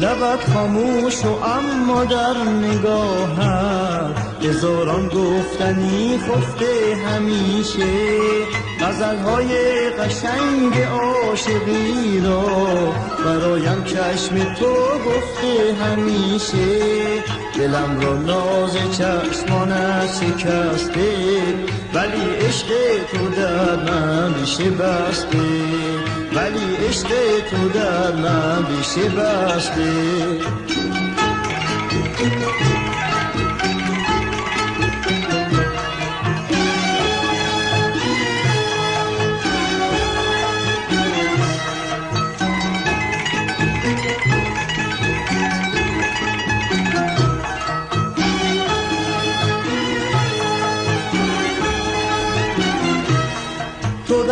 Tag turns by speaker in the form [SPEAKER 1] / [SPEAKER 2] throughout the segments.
[SPEAKER 1] لبت خاموش و اما در نگاهت هزاران گفتنی خفته همیشه. های قشنگ عاشقی را برایم چشم تو گفته همیشه. دلم را ناز چشمانت شکسته ولی عشق تو در من بسته ولی عشق تو در من بیشه بسته.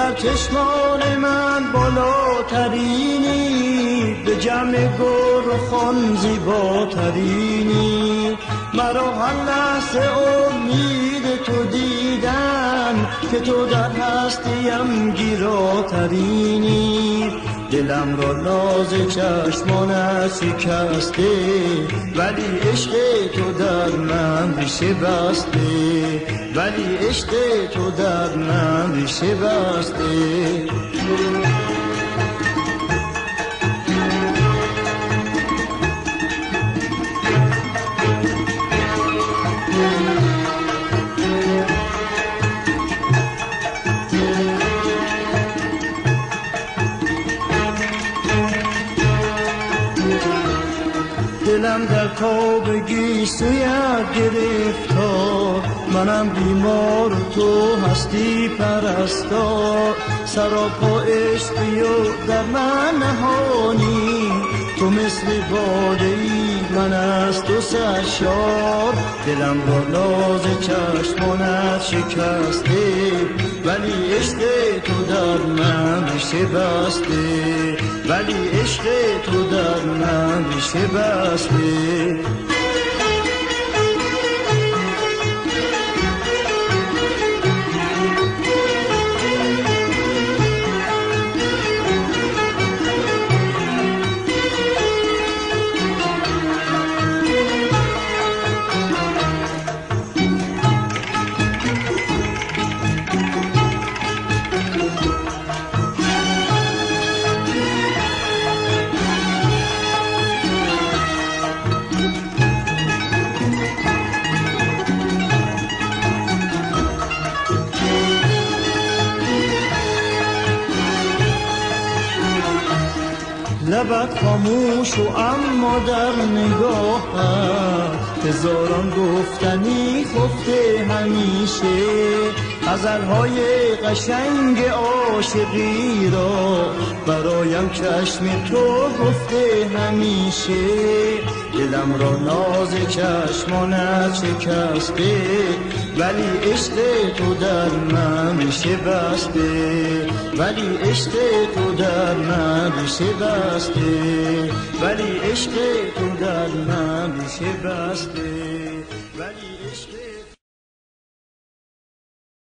[SPEAKER 1] در چشمان من بالاترینی به جمع گر خان زیباترینی مرا هر لحظه امید تو دیدن که تو در هستیم گیراترینی دلم را ناز چشمانت شکسته ولی عشق تو در من ریشه بسته. ولی عشق تو در من ریشه بسته. دلم در تابگی سویت گرفتار منم بیمار تو هستی پرستار. سراپا عشقی و در من نهانی. تو مثل باده ای من از تو سرشار. دلم را ناز چشمانت شکسته. ولی عشق تو در من ریشه بسته. ولی عشق تو در من ریشه بسته. لبت خاموش و اما در نگاهت هزاران گفتنی خفته همیشه. های قشنگ عاشقی را برایم چشم تو گفته همیشه. دلم را ناز چشمانت شکسته ولی عشق تو در من بسته ولی عشق تو در من بسته ولی عشق تو در من بسته ولی عشق